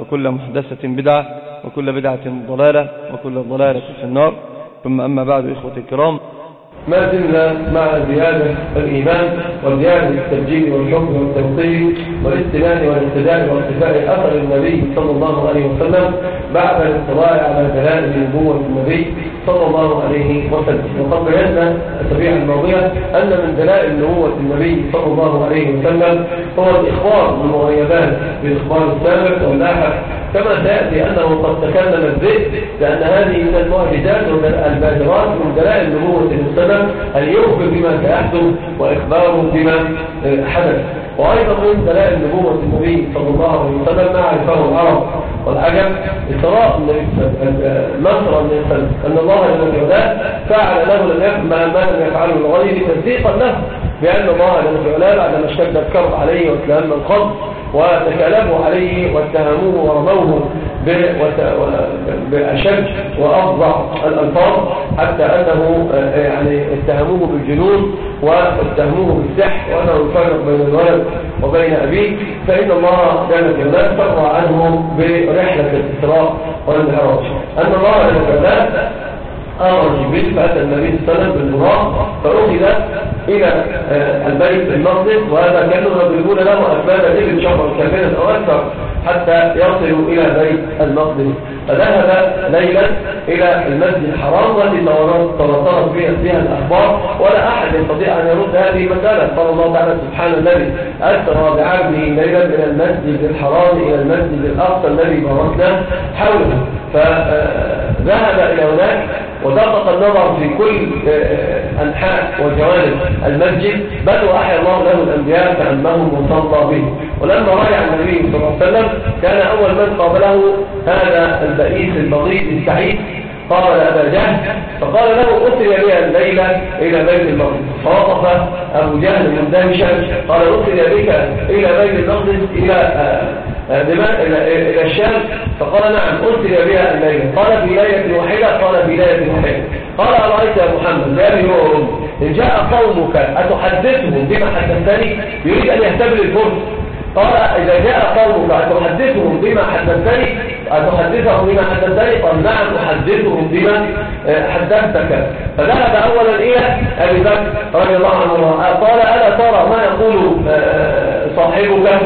وكل محدثة بدعة وكل بدعة ضلالة وكل ضلالة في النار. ثم أما بعد إخوتي الكرام. ما زلنا مع زيادة الإيمان وزيادة التسجيل والحكم والتوصيل والاستنان والاقتداء وارتفاع أثر النبي صلى الله عليه وسلم بعد الاطلاع على دلالة نبوة النبي صلى الله عليه وسلم. وقد بينا السبيع الماضية أن من دلائل نبوة النبي صلى الله عليه وسلم هو الإخبار بالمغيبات بالإخبار السابق واللاحق كما سيأتي أنه قد تكلم الذئب لأن هذه من المعجزات ومن البادرات من دلائل نبوة المسلم أن يخبر بما سيحدث وإخباره بما حدث. وأيضا من دلائل نبوه النبي صلى الله عليه وسلم ما عرفه العرب. والعجم اصراء نصر النبي صلى أن الله جل وعلا فعل له لم يفعل ما لم يفعله لغيره تصديقا له بأن الله جل وعلا بعدما اشتد الكرب عليه واتلام قبل وتكالبوا عليه واتهموه ورموه. بأشد وأفضح الألفاظ حتى أنه آه، يعني اتهموه بالجنون واتهموه بالسحر وأنه يفرق بين الولد وبين أبيه. فإن الله جل جلاله فرع عنه برحلة الإسراء والمعراج. أن الله جل جلاله أمر بنفة النبي صلى الله عليه وسلم فأخذ إلى آه، البيت المقدس وهذا كانوا يقول له أسباب إبن شهر كاملة أو أكثر حتى يصلوا إلى بيت المقدس. فذهب ليلا إلى المسجد الحرام والتي تواترت فيها الأخبار ولا أحد يستطيع أن يرد هذه المسألة قال الله تعالى سبحان الذي أسرى بعبده ليلا من المسجد الحرام إلى المسجد الأقصى الذي باركنا حوله. ذهب إلى هناك ودقق النظر في كل آه، آه، أنحاء وجوانب المسجد بل وأحيى الله له الأنبياء فأنه مصلى به. ولما رجع النبي صلى الله عليه وسلم كان أول من قابله هذا البئيس البغيث السعيد. قال أبا جهل فقال له أسري بي الليلة إلى بيت المقدس. فوقف أبو جهل مندهشا قال أسري بك إلى بيت المقدس إلى آه، إلى الشام فقال نعم أرسل بها الليلة قال بلاية واحدة قال بلاية واحدة قال أرأيت يا محمد لأبي هو وأمي إن جاء قومك أتحدثهم بما حدثتني؟ يريد أن يهتم الفرس قال إذا جاء قومك أتحدثهم بما حدثتني؟ أتحدثهم بما حدثتني؟ قال نعم أحدثهم بما آه، حدثتك. فذهب أولا إلى أبي بكر رضي الله عنه قال ألا ترى ما يقول آه، صاحبك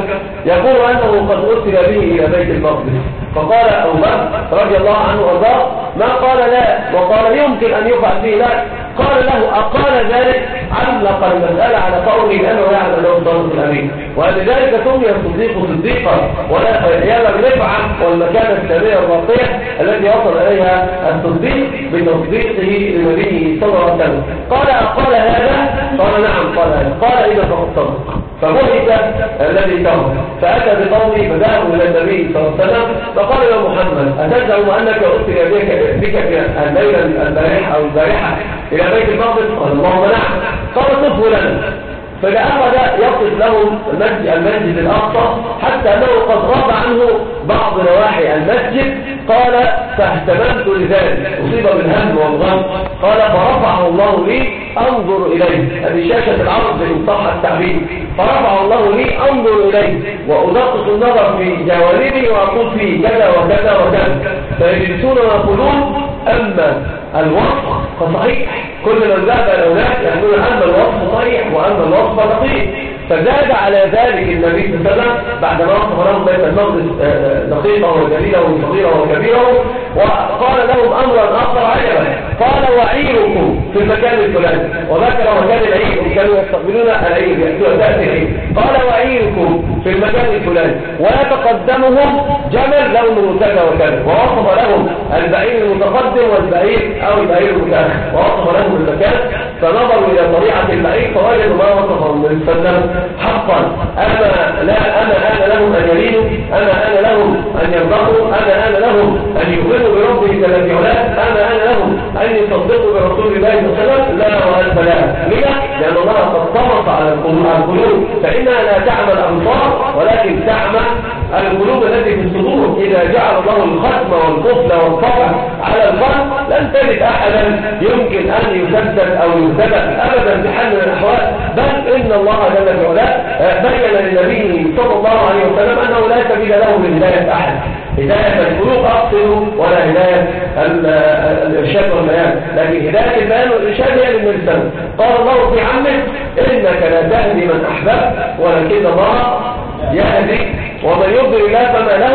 يقول أنه قد أرسل به إلى بيت المقدس. فقال أبو بكر رضي الله عنه وأرضاه ما قال لا؟ وقال يمكن أن يفعل به لا قال له أقال ذلك؟ علق المسألة على قوله لأنه يعلم أنه الضرب الأمين. ولذلك سمي الصديق صديقا. ويا الرفعة والمكانة السامية الراقية التي وصل إليها الصديق بتصديقه لنبيه صلى الله عليه وسلم. قال أقال هذا؟ قال نعم قال هذا. قال إذا فقد صدق. فهو الذي تهم فأتى بقومه فذهبوا إلى النبي صلى الله عليه وسلم فقال يا محمد أتزعم أنك أسر بك الليلة البارحة أو البارحة إلى بيت المقدس؟ قال اللهم نعم. قال صفه لنا فجعل يقف لهم المسجد المسجد الأقصى حتى أنه قد رفع عنه بعض نواحي المسجد. قال فاهتممت لذلك. أصيب بالهم والغم. قال فرفعه الله لي أنظر إليه. هذه شاشة العرض إن صح التعبير. فرفع الله لي أنظر إليه. وأدقق النظر في جوانبي وأقول فيه كذا وكذا وكذا. فيجلسون ويقولون أما الوصف فصحيح. كل من زاد إلى هناك يقول ان الوصف طريح وان الوصف دقيق. فزاد على ذلك النبي صلى الله عليه وسلم بعد ما وصف لهم بيت المقدس آه، آه، دقيقه وجليلة وصغيرة وكبيرة. وقال لهم أمرا آخر عجبا. قال وعيركم في المكان الفلاني. وذكر مكان العيد كانوا يستقبلون العيد يأتون ذات العيد. قال وعيركم في مكان فلان ويتقدمهم جمل لونه كذا وكذا ووصف لهم البعير المتقدم والبعير أو البعير المتأخر. ووصف لهم المكان فنظروا إلى طبيعة البعير فوجدوا ما وصفهم من الفنان حقا. أما لا أنا أنا لهم أن يلينوا أنا أنا لهم أن ينبقوا أنا أنا لهم أن يؤمنوا بربهم كما يولاد أنا أنا لهم أن يصدقوا برسول الله صلى الله عليه وسلم. لا وأنت لا لماذا؟ لأن الله قد طمس على القلوب فإنها لا تعمل أنصار ولكن تعمى القلوب التي في الصدور إذا جعل الله الختم والقفل والفقه على الفرد لن تجد أحدا يمكن أن يسدد أو يسدد أبدا بحل من الأحوال. بل إن الله جل وعلا آه، بين لنبيه صلى الله عليه وسلم أنه لا سبيل له من هداية أحد. هداية القلوب أقصد ولا هداية الإرشاد والبيان. لكن هداية البيان والإرشاد هي المرسل قال الله في عمه إنك لا تهدي من أحببت ولكن الله ومن يضلل الله فما له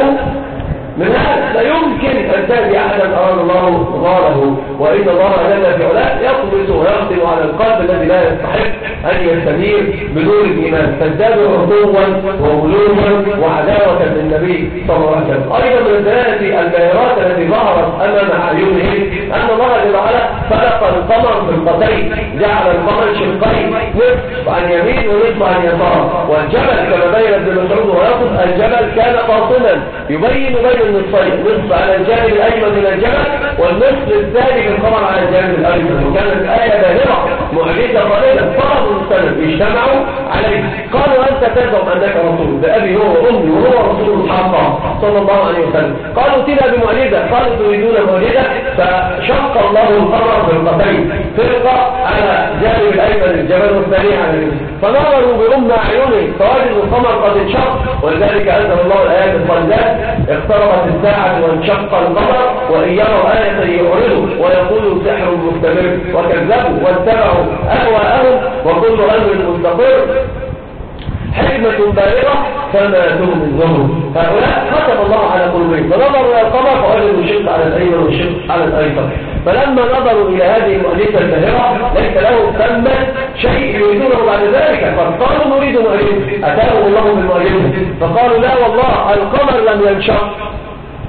يرتدي أحدا أراد الله ظهره وإن الله لنا في علاء يقبض ويقضي على القلب الذي لا يستحق أن يستمير بدون الإيمان. فازداد عدوا وغلوما وعداوة للنبي صلى الله عليه وسلم. أيضا من ثلاثة البيرات التي ظهرت أمام أعينهم أن الله جل وعلا خلق القمر بالقطين جعل القمر شقين نصف عن يمين ونصف عن يسار. والجبل كما بين ابن مسعود ويقول الجبل كان باطنا يبين بين النصفين نصف على الجانب أجمد من الجبل والنصف الثاني من قمر على الجانب الأيمن وكانت آية بالغة معجزة طائلة فرض المستند اجتمعوا عليه. قالوا أنت تزعم أنك رسول بأبي هو وأمي وهو رسول الحق صلى الله عليه وسلم. قالوا تلا بمعجزة قالوا تريدون معجزة فشق الله القمر فرقتين فرقة على جانب الأيمن الجبل والثانية عن فنظروا بأم أعينهم فوجدوا القمر قد انشق ولذلك أنزل الله الآيات الفرقة اقتربت الساعة وانشق القمر وإن يروا آية يعرضوا ويقولوا سحر مستمر وكذبوا واتبعوا أهواءهم وكل رجل مستقر. حكمة بالغة فما تغني الظهر هؤلاء ختم الله على قلوبهم. فنظروا إلى القمر فوجدوا شق على الأيمن والشق على الأيسر فلما نظروا إلى هذه المؤلفة الباهرة ليس لهم ثم شيء يريدونه بعد ذلك فقالوا نريد مؤلفة. أتاهم الله بالمؤلفة. فقالوا لا والله القمر لم ينشق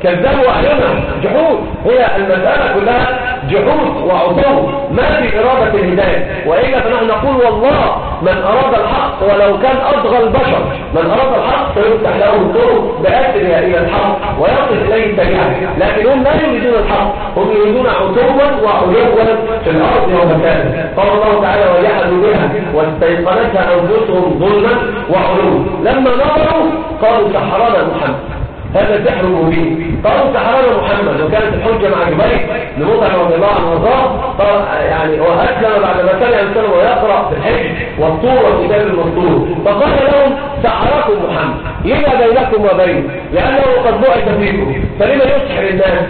كذبوا أحيانا. جحود. هي المسألة كلها جحود وعصوم ما في إرادة الهداية. وإلا فنحن نقول والله من أراد الحق ولو كان أصغى البشر. من أراد الحق فيفتح له الطرق بأسر إلى الحق ويقف إليه التجاه لكنهم لا يريدون الحق. هم يريدون عتوا وعلوا في الأرض ومكانه قال الله تعالى وجحدوا بها واستيقنتها أنفسهم ظلما وعلوا. لما نظروا قالوا سحرنا محمد. هذا سحر مبين. طبعا سحرنا محمد. لو كانت الحجة مع جبالي لمضع وضباع النظام طبعا يعني وأسلم بعد ما كان يمسلم ويقرأ في الحج والطور والكتاب المسطور. فقال لهم سحركم محمد. لما بينكم وبين لأنه قد بعد فيكم. فلما يسحر الناس؟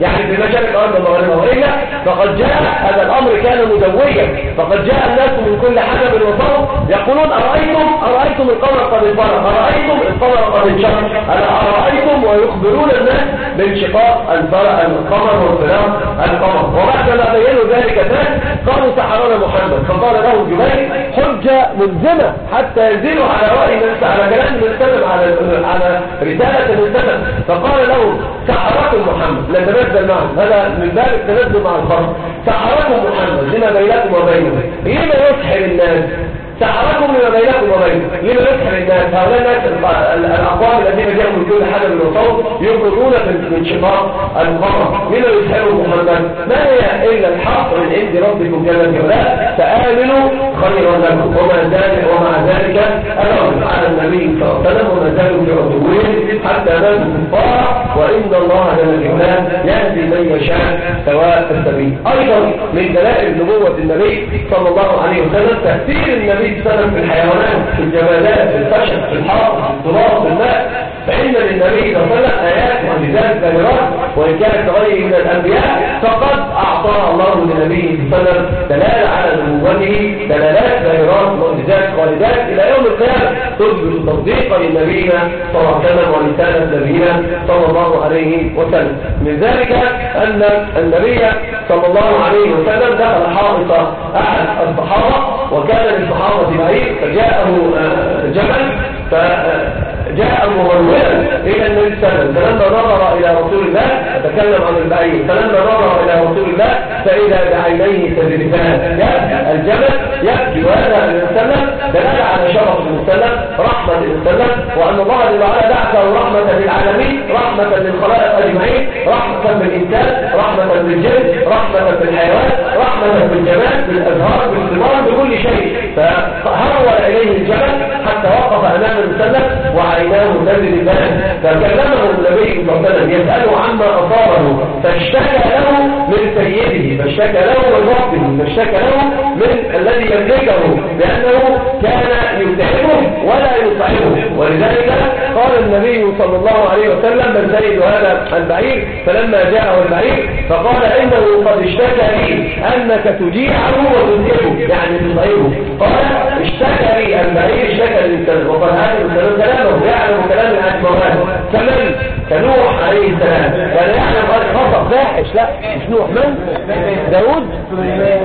يعني في مجال الأرض المغربية فقد جاء هذا الأمر كان مدويا فقد جاء الناس من كل حاجة بالوصول يقولون أرأيتم أرأيتم القمر قد انفرق أرأيتم القمر قد انشق؟ أرأيتم ويخبرون الناس بانشقاق القمر وانفراق القمر. وبعد ما بينوا ذلك ذلك قالوا سحرنا محمد. فقال له الجمالي حجة ملزمة حتى يزيلوا على رأي من على كلام من سلم على على رسالة من سلم. فقال له سحرات محمد لا تنزل معهم. هذا من باب تنزل مع الفرد. سحرات محمد لما بينكم وبينه؟ لما يسحر الناس تعرفوا من بينكم وبينه؟ لما يسحر الناس هؤلاء الناس الأقوام الذين جاءوا من كل حاجة من الصوت يبردون من الشقاق المقرب لما يسحروا لكم ما هي إلا الحق من عند ربكم جل وعلا؟ فآمنوا خيرا لكم. وما ذلك ومع ذلك الرجل على النبي صلى الله عليه وسلم وما زالوا في عدوهم حتى ماتوا كفارا وإن الله جل وعلا يهدي من يشاء سواء السبيل. أيضا من دلائل نبوة النبي صلى الله عليه وسلم تأثير النبي صلى الله عليه وسلم في الحيوانات في الجمالات في الفشل في الحرب في التراب في الماء. فإن للنبي صلى الله عليه وسلم آيات ومعجزات ظاهرات وإن كانت غير من الأنبياء فقد أعطى الله لنبيه بصدر دلال على نبوته دلالات ظاهرات معجزات خالدات إلى يوم القيامة تثبت تصديقا لنبينا صلى الله عليه وسلم ورسالة نبينا صلى الله عليه وسلم. من ذلك أن النبي صلى الله عليه وسلم دخل حائط أحد الصحابة وكان للصحابة بعيد فجاءه آه، جبل ف آه، جاء مغرولا إلى النبي السلام فلما نظر إلى رسول الله تكلم عن البعيد فلما نظر إلى رسول الله فإذا بعينيه تجربان الجبل يأتي وهذا المسلم دلاله على شرف المسلم رحمة المسلم وأن الله جل وعلا بعثه رحمة للعالمين رحمة للخلائق أجمعين رحمة بالانسان رحمة بالجن رحمة بالحيوان رحمة بالجمال بالازهار بالثمار بكل شيء. فهرول إليه الجبل حتى وقف أمام المسلم وعيناه تجري فكلمه النبي صلى الله عليه وسلم يسأله عما أصابه فاشتكى له من سيده فاشتكى له من ربه فاشتكى له من الذي يكلفه لأنه كان يتعبه ولا يصعبه. ولذلك قال النبي صلى الله عليه وسلم من زيد هذا البعير فلما جاءه البعير فقال إنه قد اشتكى لي أنك تجيعه وتذئبه يعني تصعبه. قال اشتكى لي البعير اشتكى لي وقال هذا الإنسان كلامه يعلم كلام الأجمال فمن فنوح عليه السلام. ولا يعلم بقى خطأ فاحش لا مش نوح. من؟ داود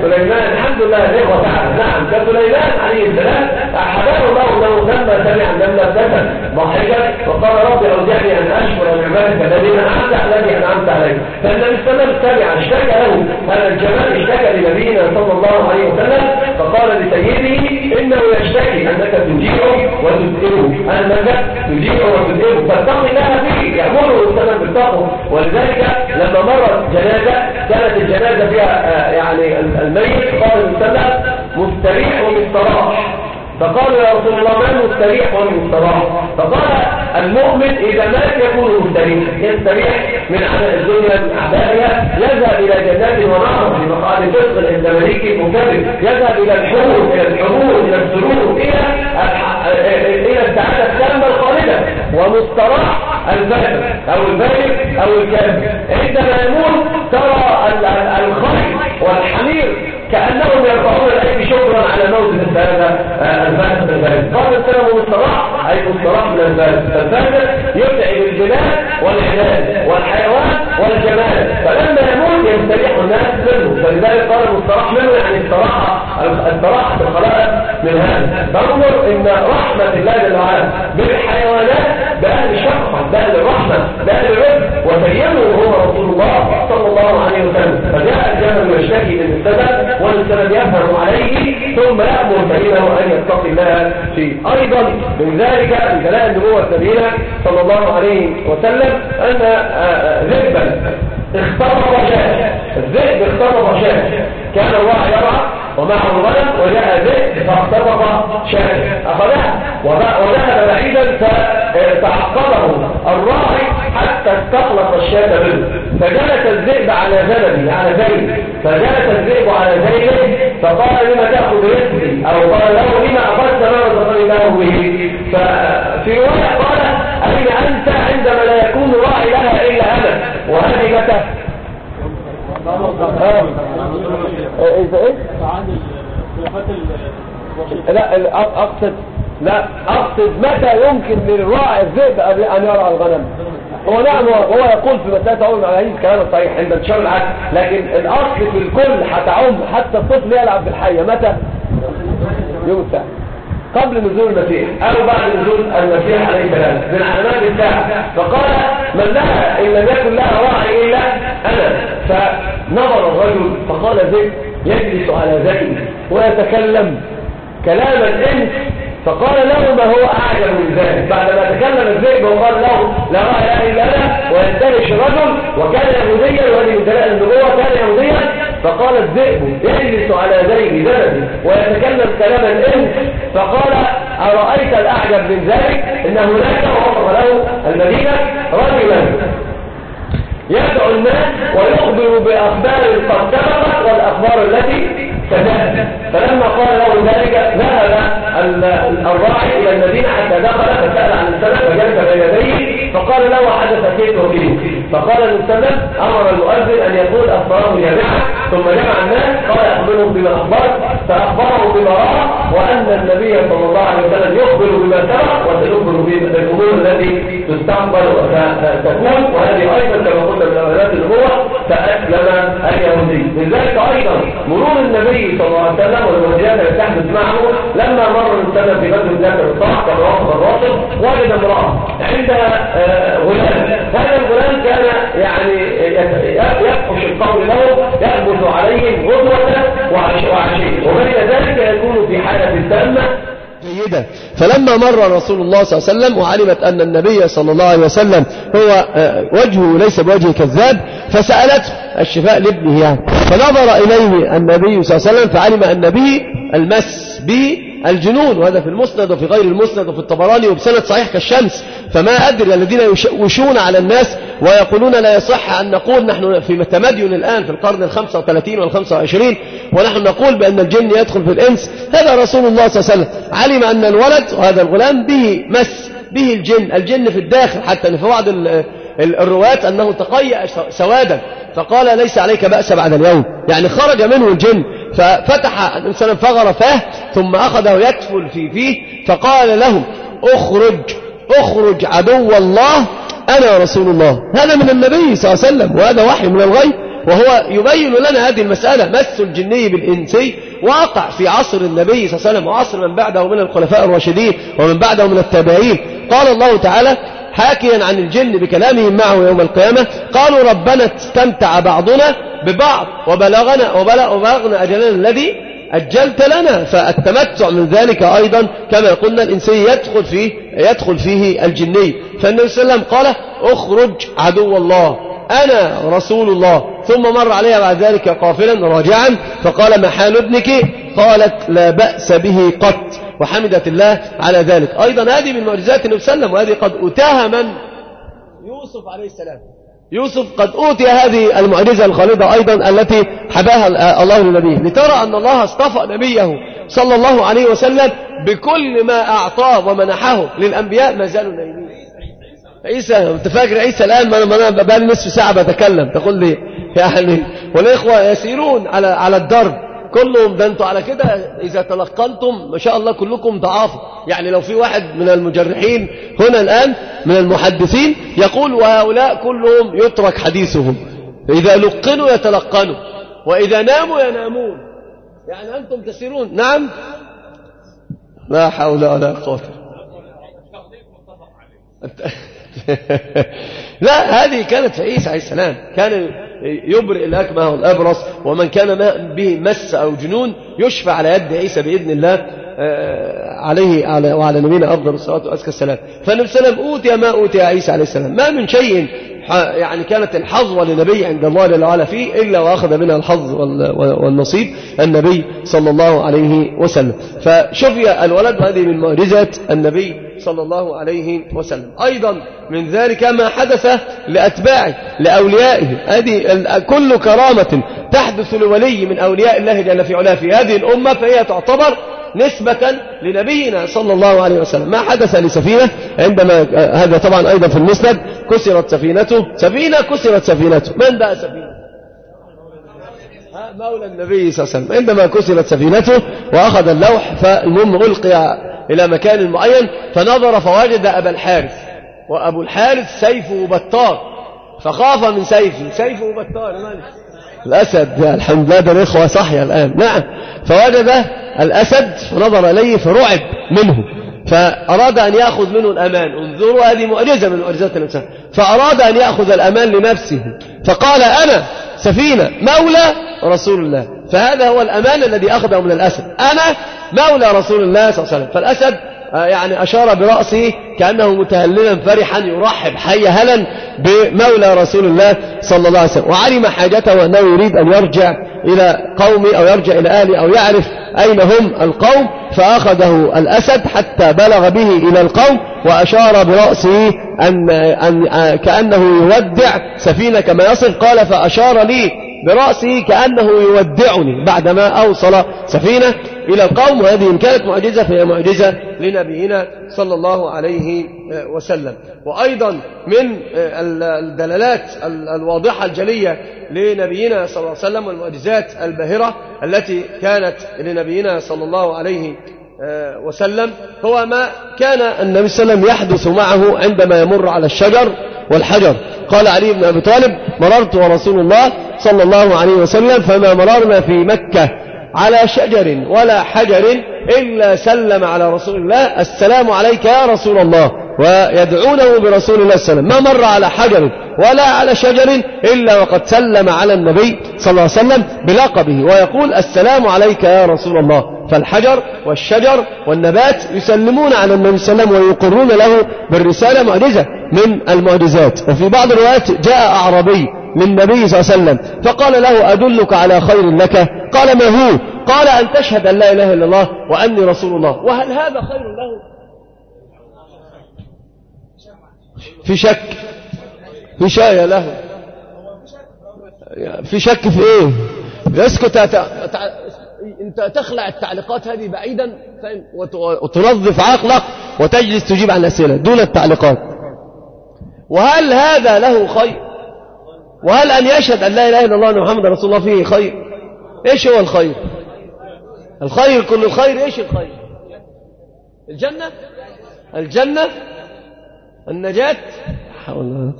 سليمان. الحمد لله الاخوة تعالى نعم, نعم. كسليمان سليمان عليه السلام. احباه الله له لما سمع لما ابتسم ضحكا وقال ربي أودعني أن أشكر نعمتك الذي أنعمت الذي أنعمت عليك فإن السلام سمع اشتكى له. ان الجمال اشتكى لنبينا صلى الله عليه وسلم. فقال لسيده إنه يشتكي أنك تجيعه وتدئبه انك تجيعه وتدئبه فاتق الله فيه. يعني يقول والسلام بالتقوى. ولذلك لما مرت جنازة كانت الجنازة فيها آه، يعني الميت قال المسلم مستريح ومستراح فقال يا رسول الله من مستريح ومن مستراح فقال المؤمن إذا مات يكون مستريح. يستريح من عمل الدنيا من أعدائها. يذهب إلى جنات ونعم في مقعد فسق عند مليك مكرم. يذهب إلى الحور إلى الحرور إلى السرور إلى إلى السعادة. التامة ومسترع البدر أو البدر أو الكلب عندما يموت ترى الخيل والحمير كأنهم يرفعون الأيدي شكرا على موت هذا الثالثة الفاسد قال السلام مستراح أي مستراح من الثالثة الثالثة يبتعد بالجمال والعناد والحيوان والجمال. فلما يموت يستريح الناس منه. فلذلك قال المستراح منه يعني الصراحة الصراحة في الخلائق من هذا. فانظر إن رحمة الله للعالم بالحيوانات ده لشفقة ده لرحمة ده لرب وتيمه هو رسول الله صلى الله عليه وسلم. فجاء الجمل يشتكي من السبب والسبب يفهم عليه ثم يأمر سبيله أن يتقي الله فيه. أيضا من ذلك من كلام النبوة السبيلة صلى الله عليه وسلم أن آه، آه، ذئبا اختطف شاة الذئب اختطف شاة كان الله يرعى ومعه الغنم وجاء ذئب فاختطف شاة أخذها وذهب بعيدا ف تعقبه الراعي حتى استخلص الشاب منه. فجلس الذئب على زلبي على زينه فجلس الذئب على زينه فقال لما تأخذ رزقي أو قال له لما أخذت ما رزقني هو به. ففي رواية قال أين أنت عندما لا يكون راعي لها إلا أنا؟ وهذه متى؟ إذا إيه؟ لا أقصد لا أقصد متى يمكن للراعي الذئب قبل أن يرعى الغنم. هو نعم هو يقول في مسألة عمر هذه الكلام الصحيح عند انتشار لكن الاصل في الكل هتعم حتى الطفل يلعب بالحية. متى؟ يوم الساعة. قبل نزول المسيح. أو بعد نزول المسيح عليه السلام. من علامات الساعة فقال من لها إن لم يكن لها راعي إلا أنا. فنظر الرجل فقال ذئب يجلس على ذئب ويتكلم. كلاما الانس فقال له ما هو أعجب من ذلك. بعدما تكلم الذئب وقال له لا رأي لا إله ويندهش رجل وكان يهوديا وهذه من النبوة كان يهوديا. فقال الذئب يجلس على ذيل بلدي ويتكلم كلام الإنس. فقال أرأيت الأعجب من ذلك؟ إن هناك وقف له المدينة رجلا يدعو الناس ويخبر بأخبار قد والأخبار التي فلما قال له ذلك ذهب الراعي إلى المدينة حتى دخل فسأل عن السلف فجلس بين يديه فقال له حدث كيف وكيف فقال المسلم أمر المؤذن أن يقول أخباره يا ثم جمع الناس قال أخبرهم بما أخبرت. فأخبره بما رأى وأن النبي صلى الله عليه وسلم يخبر بما ترى وسيخبر بالأمور التي تستقبل وتكون وهذه أيضا كما قلت من أمانات الأمور فأسلم اليهودي لذلك أيضا مرور النبي صلى الله عليه وسلم والمجيات يستحدث معه لما مر السنة في بدر ذات الصح كما وقف الراشد وجد امرأة عند آه، غلام. هذا الغلام كان يعني يفحش القول له يأبث عليه غدوة وعشيه ولذلك يكون في حالة تامة فلما مر رسول الله صلى الله عليه وسلم وعلمت أن النبي صلى الله عليه وسلم هو آه، وجهه ليس بوجه كذاب فسألته الشفاء لابنه يعني. فنظر إليه النبي صلى الله عليه وسلم فعلم أن به المس به الجنون وهذا في المسند وفي غير المسند وفي الطبراني وبسند صحيح كالشمس. فما أدري الذين يشوشون على الناس ويقولون لا يصح أن نقول نحن في تمدين الآن في القرن الخمسة وثلاثين والخمسة وعشرين ونحن نقول بأن الجن يدخل في الإنس. هذا رسول الله صلى الله عليه وسلم. علم أن الولد وهذا الغلام به مس به الجن. الجن في الداخل حتى في بعض الرواة أنه تقيأ سوادا. فقال ليس عليك بأس بعد اليوم. يعني خرج منه الجن. ففتح النبي صلى الله عليه وسلم ثم أخذه يكفل في فيه فقال له اخرج اخرج عدو الله أنا رسول الله. هذا من النبي صلى الله عليه وسلم وهذا وحي من الغيب وهو يبين لنا هذه المسألة مس الجني بالإنسي واقع في عصر النبي صلى الله عليه وسلم وعصر من بعده من الخلفاء الراشدين ومن بعده من التابعين. قال الله تعالى حاكيا عن الجن بكلامهم معه يوم القيامة. قالوا ربنا استمتع بعضنا ببعض وبلغنا وبلغنا أجلنا الذي أجلت لنا. فالتمتع من ذلك أيضا كما قلنا الإنسان يدخل فيه يدخل فيه الجني. فالنبي صلى الله عليه وسلم قال اخرج عدو الله أنا رسول الله. ثم مر عليها بعد ذلك قافلا راجعا فقال محال ابنك؟ قالت لا بأس به قط. وحمدت الله على ذلك. أيضا هذه من معجزات النبي صلى الله عليه وسلم وهذه قد أتاها من؟ يوسف عليه السلام. يوسف قد أوتي هذه المعجزة الخالدة أيضا التي حباها الله لنبيه. لترى أن الله اصطفى نبيه صلى الله عليه وسلم بكل ما أعطاه ومنحه للأنبياء ما زالوا نايمين. عيسى أنت فاكر عيسى الآن؟ ما أنا بقالي نصف ساعة بتكلم. تقول لي يعني والإخوة يسيرون على على الدرب. كلهم ده أنتوا على كده. إذا تلقنتم ما شاء الله كلكم ضعاف. يعني لو في واحد من المجرحين هنا الآن من المحدثين يقول وهؤلاء كلهم يترك حديثهم. إذا لقنوا يتلقنوا وإذا ناموا ينامون. يعني أنتم تسيرون. نعم. لا حول ولا قوة. لا هذه كانت في عيسى عليه السلام. كان يبرئ الأكمه والأبرص ومن كان به مس أو جنون يشفى على يد عيسى بإذن الله آه، عليه وعلى نبينا أفضل الصلاة وأزكى فالنبي صلى الله عليه وسلم أوتي ما أوتي عيسى عليه السلام. ما من شيء يعني كانت الحظوة للنبي عند الله جل وعلا فيه إلا وأخذ منها الحظ والنصيب النبي صلى الله عليه وسلم. فشفي الولد هذه من معجزات النبي صلى الله عليه وسلم. أيضا من ذلك ما حدث لأتباعه لأوليائه. هذه كل كرامة تحدث لولي من أولياء الله جل في علاه في هذه الأمة فهي تعتبر نسبة لنبينا صلى الله عليه وسلم. ما حدث لسفينة؟ عندما آه، هذا طبعا أيضا في المسند. كسرت سفينته. سفينة كسرت سفينته. من بقى سفينة؟ مولى النبي صلى الله عليه وسلم. عندما كسرت سفينته وأخذ اللوح فالمم ألقي إلى مكان معين فنظر فوجد أبا الحارث. وأبو الحارث سيفه بطار. فخاف من سيفه. سيفه بطار الأسد. الحمد لله ده الإخوة صحي الآن. نعم. فوجد الأسد نظر إليه فرعب منه. فأراد أن يأخذ منه الأمان. انظروا هذه معجزة من معجزات الإنسان. فأراد أن يأخذ الأمان لنفسه. فقال أنا سفينة مولى رسول الله. فهذا هو الأمان الذي أخذه من الأسد. أنا مولى رسول الله صلى الله عليه وسلم. فالأسد آه، يعني أشار برأسه كأنه متهللا فرحا يرحب حي هلا بمولى رسول الله صلى الله عليه وسلم. وعلم حاجته وأنه يريد أن يرجع إلى قومه أو يرجع إلى أهله أو يعرف أين هم القوم فأخذه الأسد حتى بلغ به إلى القوم وأشار برأسه أن أن آه، كأنه يودع سفينة كما يصل. قال فأشار لي برأسه كأنه يودعني بعدما أوصل سفينة إلى القوم. وهذه إن كانت معجزة فهي معجزة لنبينا صلى الله عليه آه، وسلم. وأيضا من آه، الدلالات الواضحة الجلية لنبينا صلى الله عليه وسلم والمعجزات الباهرة التي كانت لنبينا صلى الله عليه وسلم وسلم هو ما كان النبي صلى الله عليه وسلم يحدث معه عندما يمر على الشجر والحجر. قال علي بن أبي طالب مررت ورسول الله صلى الله عليه وسلم فما مررنا في مكة على شجر ولا حجر إلا سلم على رسول الله. السلام عليك يا رسول الله. ويدعونه برسول الله صلى الله عليه وسلم. ما مر على حجر ولا على شجر إلا وقد سلم على النبي صلى الله عليه وسلم بلقبه ويقول السلام عليك يا رسول الله. فالحجر والشجر والنبات يسلمون على النبي صلى الله عليه وسلم ويقرون له بالرسالة معجزة من المعجزات. وفي بعض الروايات جاء أعربي للنبي صلى الله عليه وسلم فقال له أدلك على خير لك؟ قال ما هو؟ قال أن تشهد أن لا إله إلا الله وأني رسول الله. وهل هذا خير له؟ في شك. في شك يا له. في شك في إيه؟ يسكت انت تخلع التعليقات هذه بعيدا وتنظف عقلك وتجلس تجيب عن أسئلة دون التعليقات. وهل هذا له خير؟ وهل أن يشهد أن لا إله إلا الله وان محمدا رسول الله فيه خير؟ إيش هو الخير؟ الخير كل الخير إيش الخير؟ الجنة؟ الجنة؟ النجاة. حول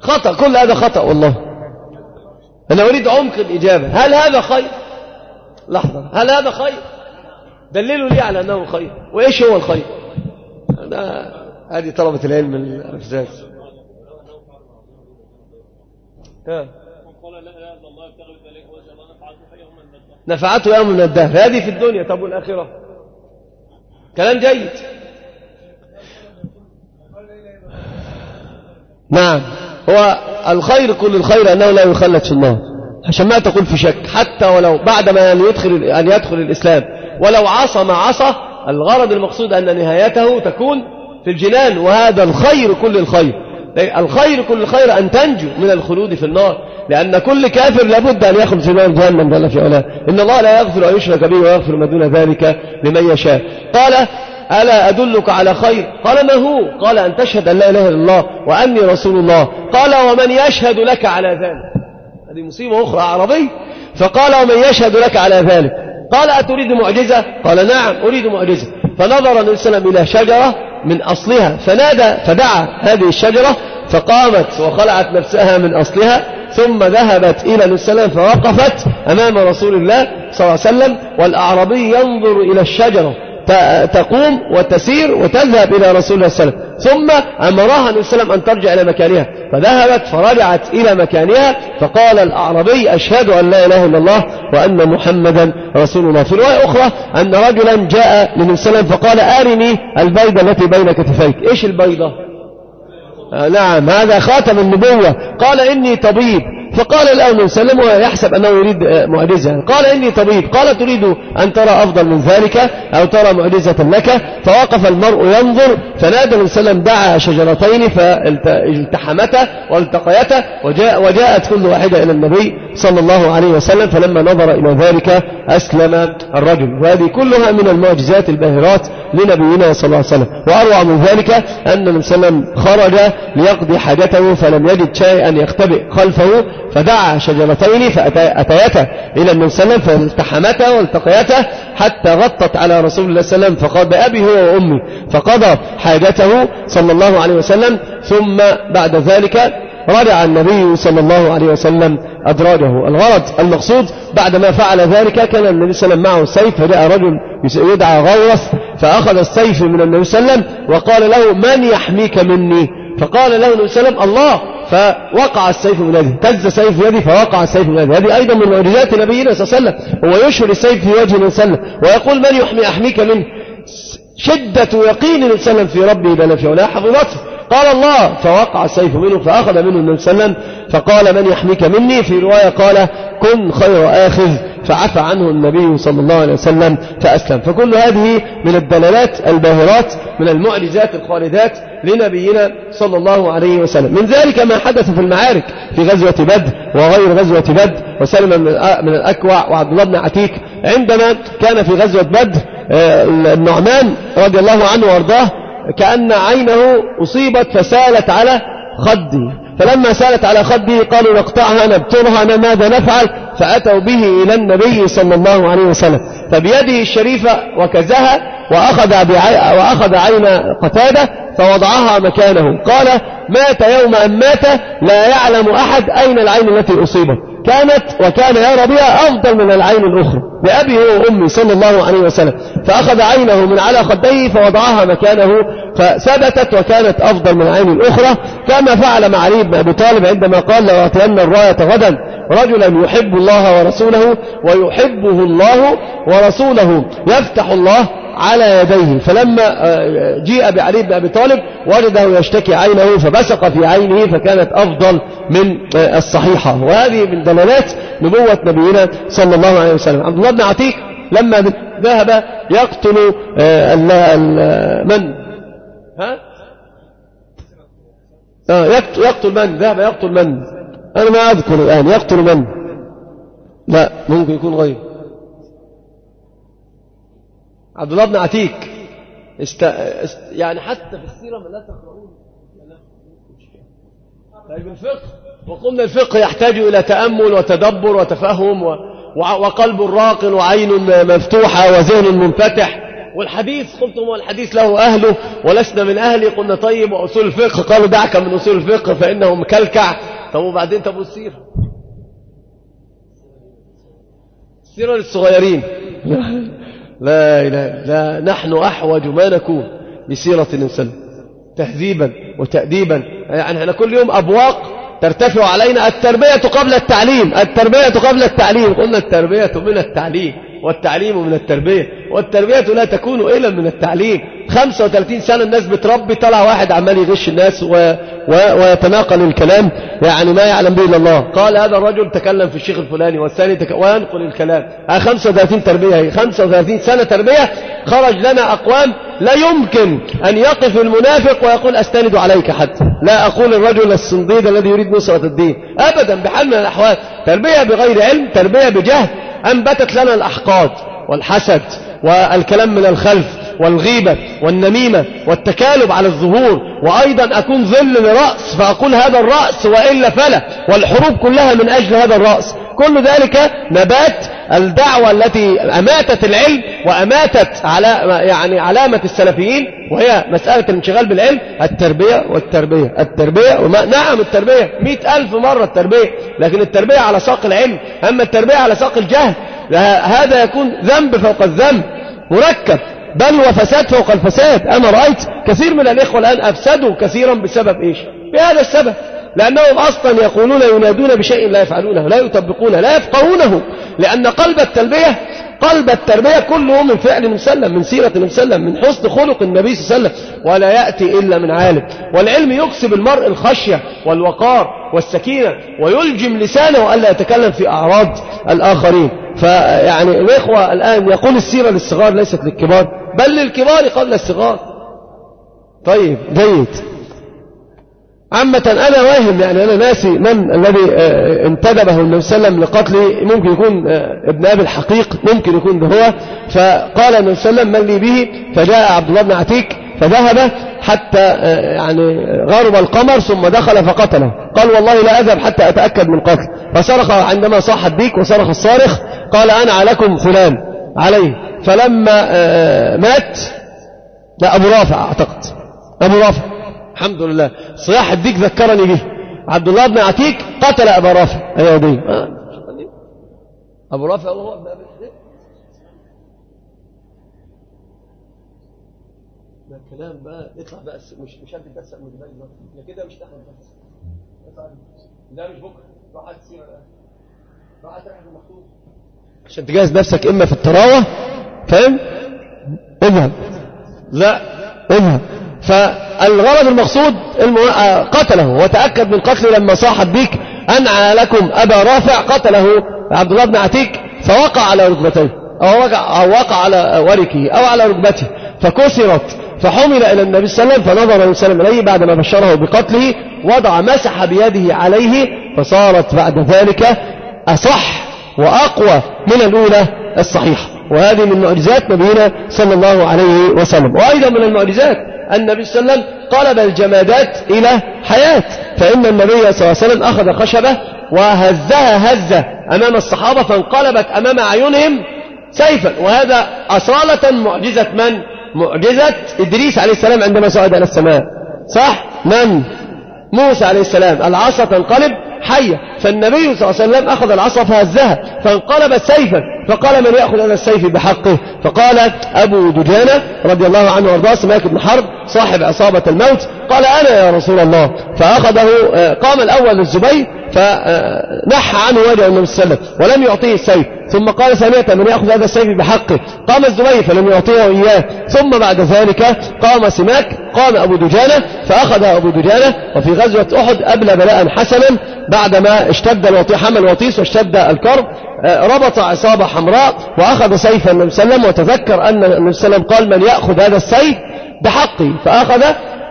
خطأ كل هذا خطأ والله. أنا أريد عمق الإجابة. هل هذا خير؟ لحظة. هل هذا خير؟ دللوا لي على أنه خير. وإيش هو الخير؟ أنا هذه طلبة العلم الأفزاز نفعته يوم من الدهر هذه في الدنيا طب والآخرة؟ كلام جيد. نعم. هو الخير كل الخير أنه لا يخلد في النار عشان ما تقول في شك. حتى ولو بعد ما أن يدخل, أن يدخل الإسلام. ولو عصى ما عصى الغرض المقصود أن نهايته تكون في الجنان. وهذا الخير كل الخير. الخير كل الخير أن تنجو من الخلود في النار. لأن كل كافر لابد أن يخلص من نار جهنم في علاه إن الله لا يغفر أن يشرك به ويغفر ما دون ذلك لمن يشاء. قال ألا أدلك على خير؟ قال ما هو؟ قال أن تشهد أن لا إله إلا الله وأني رسول الله. قال ومن يشهد لك على ذلك؟ هذه مصيبة أخرى عربي. فقال ومن يشهد لك على ذلك؟ قال أتريد معجزة؟ قال نعم أريد معجزة. فنظر النبي صلى الله عليه وسلم إلى شجرة من أصلها فنادى فدعا هذه الشجرة فقامت وخلعت نفسها من أصلها ثم ذهبت إلى النبي فوقفت أمام رسول الله صلى الله عليه وسلم والأعرابي ينظر إلى الشجرة. تقوم وتسير وتذهب إلى رسول الله صلى الله عليه وسلم. ثم أمرها النبي صلى الله عليه وسلم أن ترجع إلى مكانها. فذهبت فرجعت إلى مكانها فقال الأعربي أشهد أن لا إله إلا الله وأن محمدا رسول الله. في رواية أخرى أن رجلا جاء للنبي صلى فقال أرني البيضة التي بين كتفيك إيش البيضة؟ آه، نعم هذا خاتم النبوة. قال إني طبيب. فقال الأول سلم ويحسب أنه يريد آه، معجزة. قال إني طبيب قال تريد أن ترى أفضل من ذلك أو ترى معجزة لك. فوقف المرء ينظر فنادى النبي صلى الله عليه وسلم دعا شجرتين فالتحمتا والتقيتا وجاء وجاءت كل واحدة إلى النبي صلى الله عليه وسلم فلما نظر إلى ذلك أسلم الرجل. وهذه كلها من المعجزات الباهرات لنبينا صلى الله عليه وسلم. وأروع من ذلك أن النبي صلى الله عليه وسلم خرج ليقضي حاجته فلم يجد شيئا يختبئ خلفه. فدعا شجرتين فأتيتا إلى النبي صلى الله عليه وسلم فالتحمتا والتقيتا حتى غطت على رسول الله صلى الله عليه وسلم هو وأمي فقضى حاجته صلى الله عليه وسلم ثم بعد ذلك رجع النبي صلى الله عليه وسلم أدراجه الغرض المقصود بعدما فعل ذلك كان النبي صلى الله عليه وسلم معه سيف فجاء رجل يدعى غوث فأخذ السيف من النبي صلى الله عليه وسلم وقال له من يحميك مني فقال له النبي صلى الله عليه وسلم الله فوقع السيف من يده تز سيف يده فوقع السيف من يده. هذه أيضا من معجزات نبينا صلى الله عليه وسلم هو يشهر السيف في وجه من سلم ويقول من يحمي أحميك من شدة يقين الإنسان في ربه بل في ولا حظوظته قال الله فوقع السيف منه فأخذ منه النبي صلى الله عليه وسلم فقال من يحميك مني؟ في رواية قال كن خير آخذ. فعفى عنه النبي صلى الله عليه وسلم فأسلم. فكل هذه من الدلالات الباهرات من المعجزات الخالدات لنبينا صلى الله عليه وسلم. من ذلك ما حدث في المعارك في غزوة بدر وغير غزوة بدر وسلم من الأكوع وعبد الله بن عتيك عندما كان في غزوة بدر آه، النعمان رضي الله عنه وأرضاه كأن عينه أصيبت فسالت على خده فلما سالت على خده قالوا نقطعها نبترها ماذا نفعل؟ فأتوا به إلى النبي صلى الله عليه وسلم فبيده الشريفة وكزها وأخذ, وأخذ عين قتادة فوضعها مكانه. قال مات يوم أن مات لا يعلم أحد أين العين التي أصيبت. كانت وكان يرى بها أفضل من العين الأخرى لأبي وأمي صلى الله عليه وسلم. فأخذ عينه من على خديه فوضعها مكانه فثبتت وكانت أفضل من العين الأخرى. كما فعل مع علي بن أبي طالب عندما قال لو أتينا الراية غدا رجلا يحب الله ورسوله ويحبه الله ورسوله يفتح الله على يديه. فلما آه، جيء بعلي بن أبي طالب وجده يشتكي عينه فبسق في عينه فكانت أفضل من آه، الصحيحة. وهذه من دلالات نبوة نبينا صلى الله عليه وسلم. عبد الله بن عتيق لما ذهب يقتل آه، من؟ ها؟ يقتل من؟ ذهب يقتل من؟ أنا ما أذكر الآن يقتل من؟ لا ممكن يكون غير. عبد الله بن عتيك. است... است... يعني حتى في السيرة ما لا تقرؤون. طيب الفقه. وقلنا الفقه يحتاج إلى تأمل وتدبر وتفهم و... وقلب راق وعين مفتوحة وذهن منفتح. والحديث قلتم والحديث له أهله ولسنا من أهلي قلنا طيب وأصول الفقه قالوا دعك من أصول الفقه فإنه مكلكع طب وبعدين طب والسيرة؟ السيرة للصغيرين. لا لا لا نحن أحوج ما نكون بسيرة الإنسان. تهذيبا وتأديبا. يعني إحنا كل يوم أبواق ترتفع علينا. التربية قبل التعليم التربية قبل التعليم. قلنا التربية من التعليم. والتعليم من التربية. والتربية لا تكون إلا من التعليم. 35 سنة الناس بتربي طلع واحد عمال يغش الناس و... و... ويتناقل الكلام. يعني ما يعلم به إلا الله. قال هذا الرجل تكلم في الشيخ الفلاني والثاني تك... وينقل الكلام. آه، 35 تربية هي. 35 سنة تربية خرج لنا أقوام لا يمكن أن يقف المنافق ويقول أستند عليك حتى لا أقول الرجل الصنديد الذي يريد نصرة الدين. أبدا بحال من الأحوال. تربية بغير علم تربية بجهل أنبتت لنا الأحقاد والحسد والكلام من الخلف والغيبة والنميمة والتكالب على الظهور وأيضا أكون ظل لرأس فأقول هذا الرأس وإلا فلا والحروب كلها من أجل هذا الرأس كل ذلك نبات الدعوة التي أماتت العلم وأماتت على يعني علامة السلفيين وهي مسألة الانشغال بالعلم التربية والتربية التربية وما نعم التربية. مئة ألف مرة التربية. لكن التربية على ساق العلم. أما التربية على ساق الجهل هذا يكون ذنب فوق الذنب مركب. بل وفساد فوق الفساد. أنا رأيت كثير من الإخوة الآن أفسدوا كثيرا بسبب إيش؟ بهذا السبب. لأنهم أصلا يقولون ينادون بشيء لا يفعلونه لا يطبقونه لا يفقهونه لأن قلب التلبية قلب التربية كله من فعل مسلم من سيرة مسلم من حسن خلق النبي صلى الله عليه وسلم ولا يأتي إلا من عالم. والعلم يكسب المرء الخشية والوقار والسكينة ويلجم لسانه ألا يتكلم في أعراض الآخرين. فيعني الإخوة الآن يقول السيرة للصغار ليست للكبار بل للكبار قبل الصغار. طيب جيد. عامة أنا واهم يعني أنا ناسي من الذي آه، انتدبه النبي صلى الله عليه وسلم لقتله. ممكن يكون آه، ابن أبي الحقيق ممكن يكون هو. فقال النبي صلى الله عليه وسلم من لي به؟ فجاء عبد الله بن عتيك فذهب حتى آه، يعني غرب القمر ثم دخل فقتله. قال والله لا أذهب حتى أتأكد من قتل. فصرخ عندما صاح الديك وصرخ الصارخ قال أنا عليكم فلان عليه. فلما مات لا أبو رافع أعتقد. أبو رافع. الحمد لله صياح الديك ذكرني به عبد الله بن عتيك قتل أبا رافع اي أبو رافع هو. رافع أبي ده كلام بقى اطلع بقى مش مش قد الدرس المجبري ده كده مش تاخد بس. اطلع. ده مش بكرة. روح سيرة بقى. روح المخطوط. عشان تجهز نفسك إما في التراوه فاهم؟ اذهب. لا اذهب. فالغرض المقصود آه، قتله وتأكد من قتله لما صاحت بيك أنعى لكم أبا رافع قتله عبد الله بن عتيك فوقع على ركبتيه أو وقع, أو وقع على وركه أو على ركبته فكسرت فحمل إلى النبي صلى الله عليه وسلم فنظر النبي صلى الله عليه وسلم بعد ما بشره بقتله وضع مسح بيده عليه فصارت بعد ذلك أصح وأقوى من الأولى الصحيحة. وهذه من معجزات نبينا صلى الله عليه وسلم. وأيضا من المعجزات النبي صلى الله عليه وسلم قلب الجمادات إلى حياة. فإن النبي صلى الله عليه وسلم أخذ خشبة وهزها هزة أمام الصحابة فانقلبت أمام أعينهم سيفا. وهذا أصالة معجزة من؟ معجزة إدريس عليه السلام عندما صعد إلى السماء. صح؟ من؟ موسى عليه السلام. العصا تنقلب حية. فالنبي صلى الله عليه وسلم أخذ العصا فهزها. فانقلبت سيفا. فقال من يأخذ أنا السيف بحقه؟ فقال أبو دجانة رضي الله عنه وأرضاه سماك بن حرب صاحب عصابة الموت قال أنا يا رسول الله. فأخذه آه، قام الأول الزبير فنحى عنه وجه النبي صلى الله عليه وسلم ولم يعطيه السيف. ثم قال سمعت من يأخذ هذا السيف بحقه قام الزبي فلم يعطيه إياه. ثم بعد ذلك قام سماك قام أبو دجانة فأخذ أبو دجانة وفي غزوة أحد أبلى بلاء حسنا بعدما اشتد الوطي حمل الوطيس واشتد الكرب آه، ربط عصابة حمراء وأخذ سيف النبي صلى الله عليه وسلم وتذكر أن النبي صلى الله عليه وسلم قال من يأخذ هذا السيف بحقي فأخذ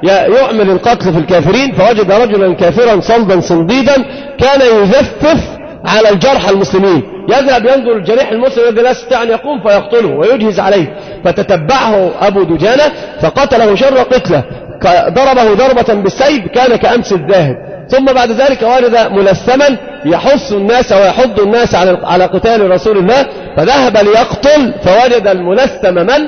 يعمل القتل في الكافرين فوجد رجلا كافرا صلدا صنديدا كان يذفف على الجرحى المسلمين. يذهب ينظر الجريح المسلم الذي لا يستطيع أن يقوم فيقتله ويجهز عليه. فتتبعه أبو دجانة فقتله شر قتله. ضربه ضربة بالسيف كان كأمس الذاهب. ثم بعد ذلك ورد ملثما يحث الناس ويحض الناس على على قتال رسول الله. فذهب ليقتل. فوجد الملثم من؟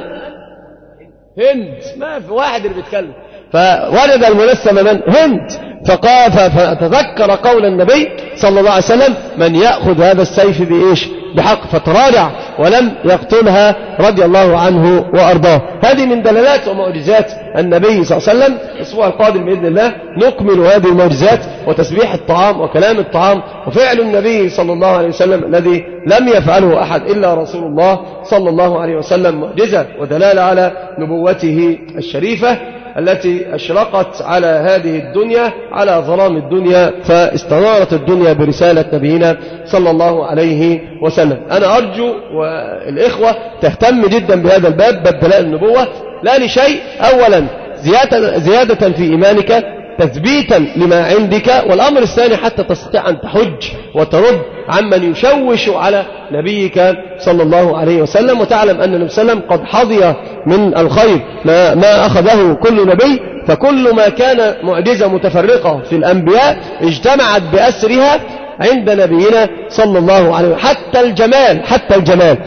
هند. ما في واحد اللي بيتكلم. فوجد الملثم من؟ هند. فقال فتذكر قول النبي صلى الله عليه وسلم من يأخذ هذا السيف بإيش؟ بحق فتراجع ولم يقتلها رضي الله عنه وأرضاه. هذه من دلالات ومعجزات النبي صلى الله عليه وسلم. الأسبوع القادم بإذن الله نكمل هذه المعجزات وتسبيح الطعام وكلام الطعام. وفعل النبي صلى الله عليه وسلم الذي لم يفعله أحد إلا رسول الله صلى الله عليه وسلم معجزة ودلالة على نبوته الشريفة. التي أشرقت على هذه الدنيا على ظلام الدنيا فاستنارت الدنيا برسالة نبينا صلى الله عليه وسلم. أنا أرجو والإخوة تهتم جدا بهذا الباب باب بلاء النبوة. لا لشيء أولا زيادة في إيمانك. تثبيتا لما عندك والأمر الثاني حتى تستطيع أن تحج وترد عمن يشوش على نبيك صلى الله عليه وسلم وتعلم أن النبي صلى الله عليه وسلم قد حظي من الخير. ما, ما أخذه كل نبي فكل ما كان معجزة متفرقة في الأنبياء اجتمعت بأسرها عند نبينا صلى الله عليه وسلم. حتى الجمال حتى الجمال.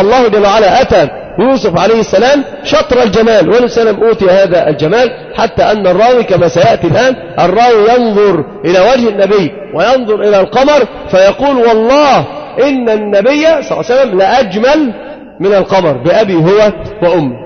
الله جل وعلا أتى يوسف عليه السلام شطر الجمال. والسلام أوتي هذا الجمال حتى أن الراوي كما سيأتي الآن الراوي ينظر إلى وجه النبي وينظر إلى القمر فيقول والله إن النبي صلى الله عليه وسلم لأجمل من القمر بأبي هو وأمه